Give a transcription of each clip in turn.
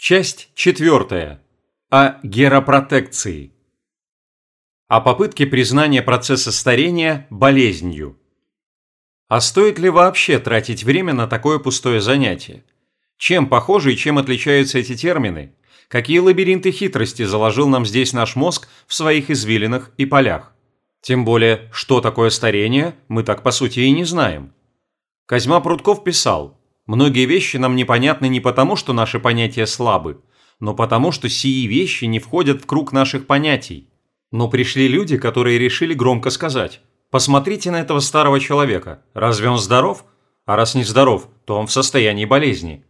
Часть четвертая. О геропротекции. О попытке признания процесса старения болезнью. А стоит ли вообще тратить время на такое пустое занятие? Чем похожи и чем отличаются эти термины? Какие лабиринты хитрости заложил нам здесь наш мозг в своих извилинах и полях? Тем более, что такое старение, мы так по сути и не знаем. Козьма Прутков писал – Многие вещи нам непонятны не потому, что наши понятия слабы, но потому, что сии вещи не входят в круг наших понятий. Но пришли люди, которые решили громко сказать «Посмотрите на этого старого человека. Разве он здоров? А раз не здоров, то он в состоянии болезни».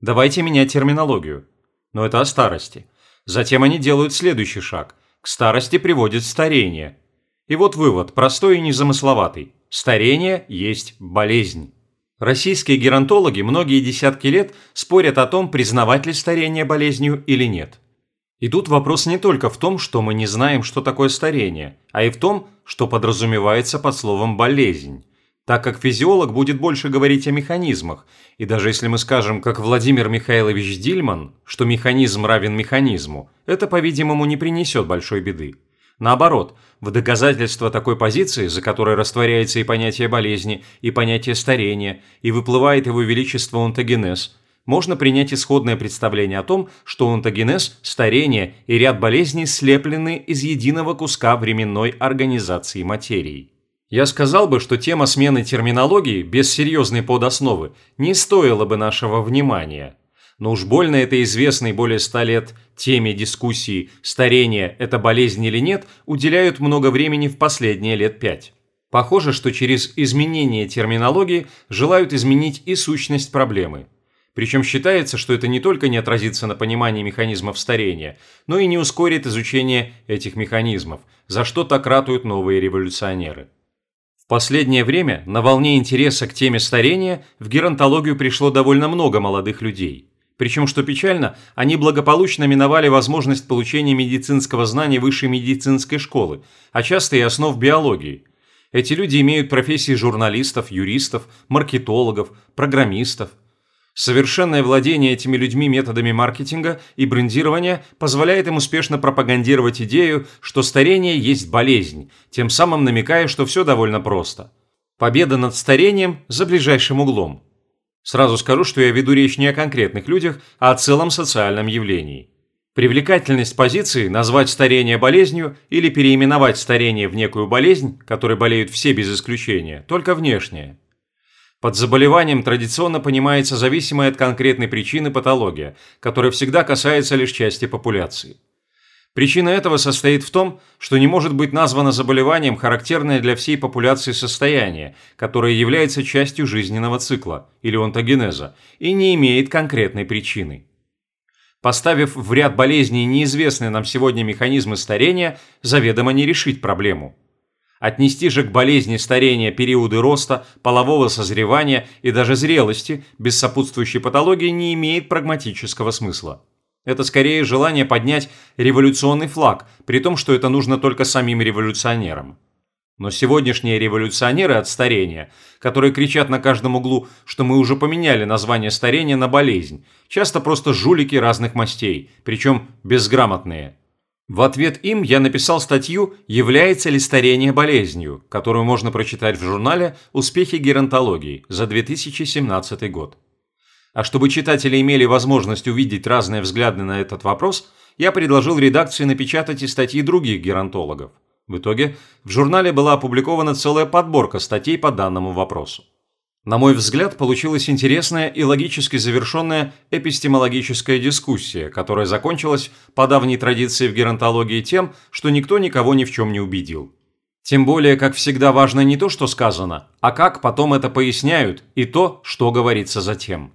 Давайте менять терминологию. Но это о старости. Затем они делают следующий шаг. К старости приводит старение. И вот вывод, простой и незамысловатый. Старение есть болезнь. Российские геронтологи многие десятки лет спорят о том, признавать ли старение болезнью или нет. И тут вопрос не только в том, что мы не знаем, что такое старение, а и в том, что подразумевается под словом «болезнь». Так как физиолог будет больше говорить о механизмах, и даже если мы скажем, как Владимир Михайлович Дильман, что механизм равен механизму, это, по-видимому, не принесет большой беды. Наоборот, в доказательство такой позиции, за которой растворяется и понятие болезни, и понятие старения, и выплывает его величество онтогенез, можно принять исходное представление о том, что онтогенез, старение и ряд болезней слеплены из единого куска временной организации материи. Я сказал бы, что тема смены терминологии без серьезной подосновы не стоила бы нашего внимания – но уж больно это известной более ста лет теме дискуссии «старение – это болезнь или нет» уделяют много времени в последние лет пять. Похоже, что через изменение терминологии желают изменить и сущность проблемы. Причем считается, что это не только не отразится на понимании механизмов старения, но и не ускорит изучение этих механизмов, за что так ратуют новые революционеры. В последнее время на волне интереса к теме старения в геронтологию пришло довольно много молодых людей – причем, что печально, они благополучно миновали возможность получения медицинского знания высшей медицинской школы, а часто и основ биологии. Эти люди имеют профессии журналистов, юристов, маркетологов, программистов. Совершенное владение этими людьми методами маркетинга и брендирования позволяет им успешно пропагандировать идею, что старение есть болезнь, тем самым намекая, что все довольно просто. Победа над старением за ближайшим углом – Сразу скажу, что я веду речь не о конкретных людях, а о целом социальном явлении. Привлекательность позиции назвать старение болезнью или переименовать старение в некую болезнь, которой болеют все без исключения, только внешняя. Под заболеванием традиционно понимается зависимая от конкретной причины патология, которая всегда касается лишь части популяции. Причина этого состоит в том, что не может быть названо заболеванием характерное для всей популяции состояние, которое является частью жизненного цикла или онтогенеза и не имеет конкретной причины. Поставив в ряд болезней неизвестные нам сегодня механизмы старения, заведомо не решить проблему. Отнести же к болезни старения периоды роста, полового созревания и даже зрелости без сопутствующей патологии не имеет прагматического смысла. Это скорее желание поднять революционный флаг, при том, что это нужно только самим революционерам. Но сегодняшние революционеры от старения, которые кричат на каждом углу, что мы уже поменяли название старения на болезнь, часто просто жулики разных мастей, причем безграмотные. В ответ им я написал статью «Является ли старение болезнью», которую можно прочитать в журнале «Успехи геронтологии» за 2017 год. А чтобы читатели имели возможность увидеть разные взгляды на этот вопрос, я предложил редакции напечатать и статьи других геронтологов. В итоге в журнале была опубликована целая подборка статей по данному вопросу. На мой взгляд, получилась интересная и логически завершенная эпистемологическая дискуссия, которая закончилась по давней традиции в геронтологии тем, что никто никого ни в чем не убедил. Тем более, как всегда, важно не то, что сказано, а как потом это поясняют и то, что говорится затем.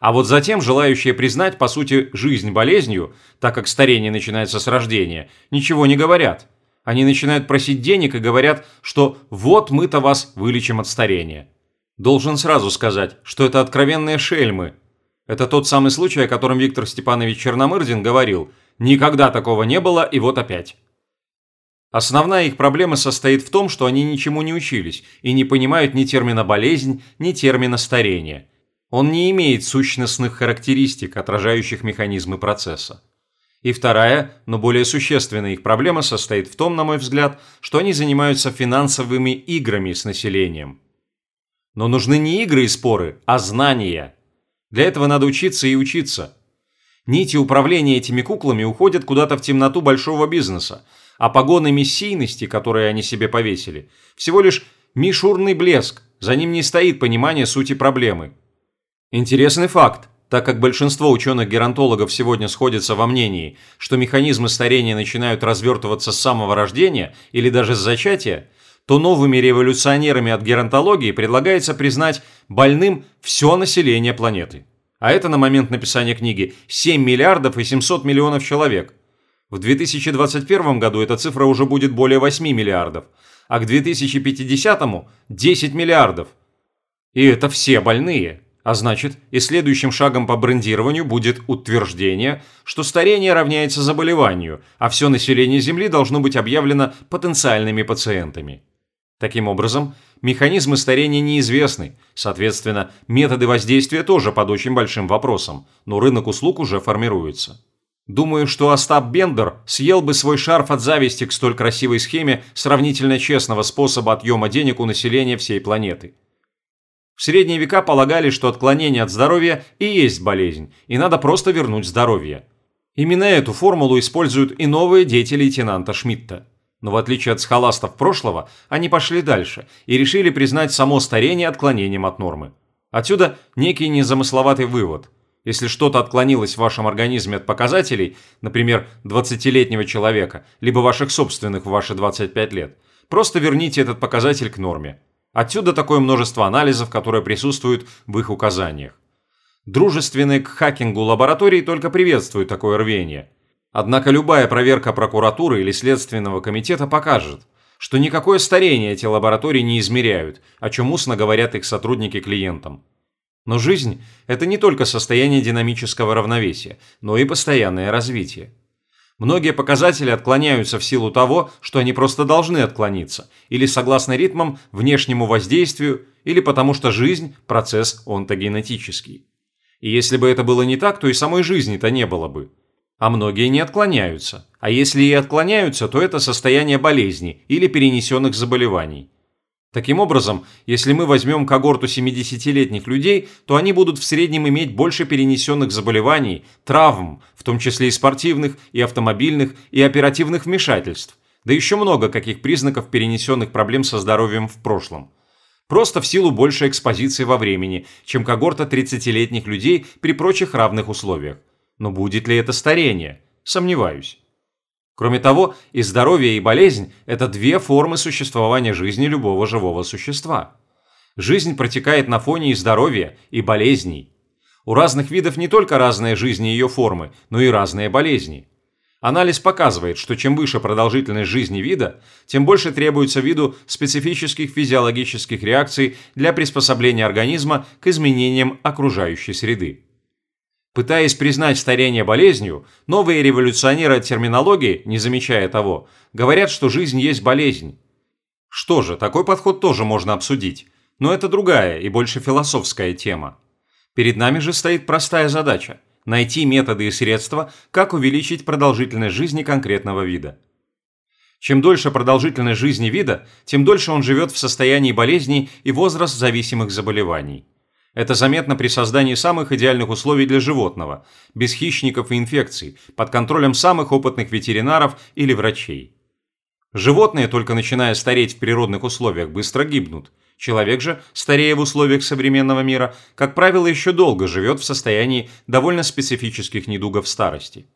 А вот затем желающие признать, по сути, жизнь болезнью, так как старение начинается с рождения, ничего не говорят. Они начинают просить денег и говорят, что вот мы-то вас вылечим от старения. Должен сразу сказать, что это откровенные шельмы. Это тот самый случай, о котором Виктор Степанович Черномырдин говорил «никогда такого не было и вот опять». Основная их проблема состоит в том, что они ничему не учились и не понимают ни термина «болезнь», ни термина «старение». Он не имеет сущностных характеристик, отражающих механизмы процесса. И вторая, но более существенная их проблема состоит в том, на мой взгляд, что они занимаются финансовыми играми с населением. Но нужны не игры и споры, а знания. Для этого надо учиться и учиться. Нити управления этими куклами уходят куда-то в темноту большого бизнеса, а погоны мессийности, которые они себе повесили, всего лишь мишурный блеск, за ним не стоит понимание сути проблемы. Интересный факт так как большинство ученых-геронтологов сегодня сходятся во мнении, что механизмы старения начинают развертываться с самого рождения или даже с зачатия, то новыми революционерами от геронтологии предлагается признать больным все население планеты. А это на момент написания книги 7 миллиардов и 700 миллионов человек. В 2021 году эта цифра уже будет более 8 миллиардов, а к 2050 – 10 миллиардов. И это все больные. А значит, и следующим шагом по брендированию будет утверждение, что старение равняется заболеванию, а все население Земли должно быть объявлено потенциальными пациентами. Таким образом, механизмы старения неизвестны, соответственно, методы воздействия тоже под очень большим вопросом, но рынок услуг уже формируется. Думаю, что Остап Бендер съел бы свой шарф от зависти к столь красивой схеме сравнительно честного способа отъема денег у населения всей планеты – в средние века полагали, что отклонение от здоровья и есть болезнь, и надо просто вернуть здоровье. Именно эту формулу используют и новые дети лейтенанта Шмидта. Но в отличие от схоластов прошлого, они пошли дальше и решили признать само старение отклонением от нормы. Отсюда некий незамысловатый вывод. Если что-то отклонилось в вашем организме от показателей, например, 20-летнего человека, либо ваших собственных в ваши 25 лет, просто верните этот показатель к норме. Отсюда такое множество анализов, которые присутствуют в их указаниях. Дружественные к хакингу лаборатории только приветствуют такое рвение. Однако любая проверка прокуратуры или следственного комитета покажет, что никакое старение эти лаборатории не измеряют, о чем устно говорят их сотрудники клиентам. Но жизнь – это не только состояние динамического равновесия, но и постоянное развитие. Многие показатели отклоняются в силу того, что они просто должны отклониться, или согласно ритмам внешнему воздействию, или потому что жизнь – процесс онтогенетический. И если бы это было не так, то и самой жизни-то не было бы. А многие не отклоняются. А если и отклоняются, то это состояние болезни или перенесенных заболеваний. Таким образом, если мы возьмем когорту 70-летних людей, то они будут в среднем иметь больше перенесенных заболеваний, травм, в том числе и спортивных, и автомобильных, и оперативных вмешательств, да еще много каких признаков перенесенных проблем со здоровьем в прошлом. Просто в силу большей экспозиции во времени, чем когорта 30-летних людей при прочих равных условиях. Но будет ли это старение? Сомневаюсь. Кроме того, и здоровье, и болезнь – это две формы существования жизни любого живого существа. Жизнь протекает на фоне и здоровья, и болезней. У разных видов не только разные жизни и ее формы, но и разные болезни. Анализ показывает, что чем выше продолжительность жизни вида, тем больше требуется виду специфических физиологических реакций для приспособления организма к изменениям окружающей среды. Пытаясь признать старение болезнью, новые революционеры терминологии, не замечая того, говорят, что жизнь есть болезнь. Что же, такой подход тоже можно обсудить, но это другая и больше философская тема. Перед нами же стоит простая задача – найти методы и средства, как увеличить продолжительность жизни конкретного вида. Чем дольше продолжительность жизни вида, тем дольше он живет в состоянии болезней и возраст зависимых заболеваний. Это заметно при создании самых идеальных условий для животного, без хищников и инфекций, под контролем самых опытных ветеринаров или врачей. Животные, только начиная стареть в природных условиях, быстро гибнут. Человек же, старея в условиях современного мира, как правило, еще долго живет в состоянии довольно специфических недугов старости.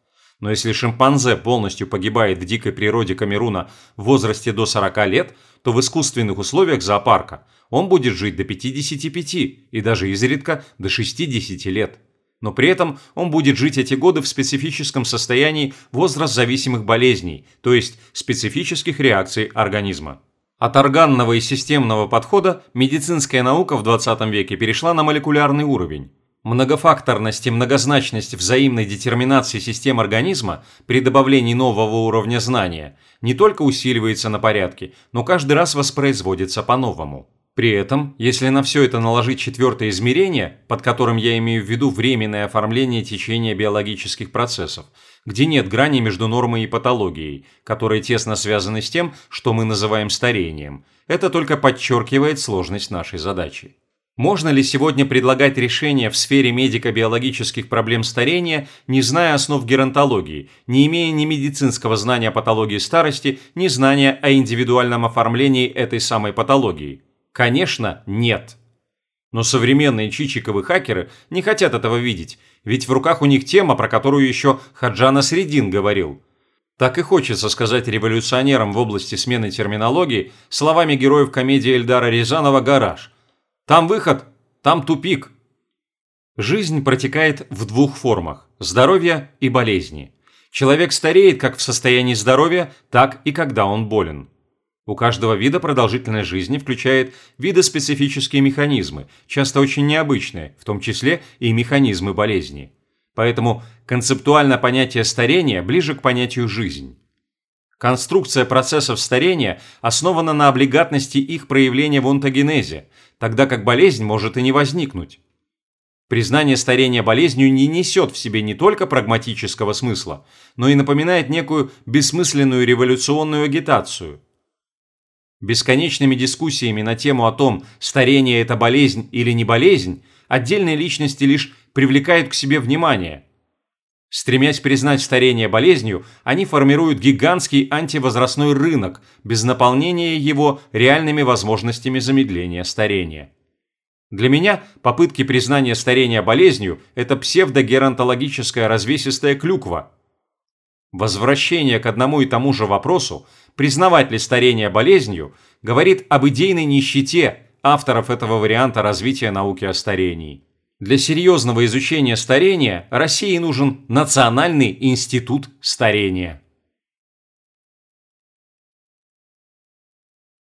Но если шимпанзе полностью погибает в дикой природе Камеруна в возрасте до 40 лет, то в искусственных условиях зоопарка он будет жить до 55 и даже изредка до 60 лет. Но при этом он будет жить эти годы в специфическом состоянии возраст зависимых болезней, то есть специфических реакций организма. От органного и системного подхода медицинская наука в 20 веке перешла на молекулярный уровень. Многофакторность и многозначность взаимной детерминации систем организма при добавлении нового уровня знания не только усиливается на порядке, но каждый раз воспроизводится по-новому. При этом, если на все это наложить четвертое измерение, под которым я имею в виду временное оформление течения биологических процессов, где нет грани между нормой и патологией, которые тесно связаны с тем, что мы называем старением, это только подчеркивает сложность нашей задачи. Можно ли сегодня предлагать решения в сфере медико-биологических проблем старения, не зная основ геронтологии, не имея ни медицинского знания о патологии старости, ни знания о индивидуальном оформлении этой самой патологии? Конечно, нет. Но современные чичиковы хакеры не хотят этого видеть, ведь в руках у них тема, про которую еще Хаджана Средин говорил. Так и хочется сказать революционерам в области смены терминологии словами героев комедии Эльдара Рязанова «Гараж». Там выход, там тупик. Жизнь протекает в двух формах – здоровье и болезни. Человек стареет как в состоянии здоровья, так и когда он болен. У каждого вида продолжительность жизни включает видоспецифические механизмы, часто очень необычные, в том числе и механизмы болезни. Поэтому концептуально понятие старения ближе к понятию «жизнь». Конструкция процессов старения основана на облигатности их проявления в онтогенезе, тогда как болезнь может и не возникнуть. Признание старения болезнью не несет в себе не только прагматического смысла, но и напоминает некую бессмысленную революционную агитацию – Бесконечными дискуссиями на тему о том, старение – это болезнь или не болезнь, отдельные личности лишь привлекают к себе внимание. Стремясь признать старение болезнью, они формируют гигантский антивозрастной рынок без наполнения его реальными возможностями замедления старения. Для меня попытки признания старения болезнью – это псевдогеронтологическая развесистая клюква. Возвращение к одному и тому же вопросу – признавать ли старение болезнью, говорит об идейной нищете авторов этого варианта развития науки о старении. Для серьезного изучения старения России нужен Национальный институт старения.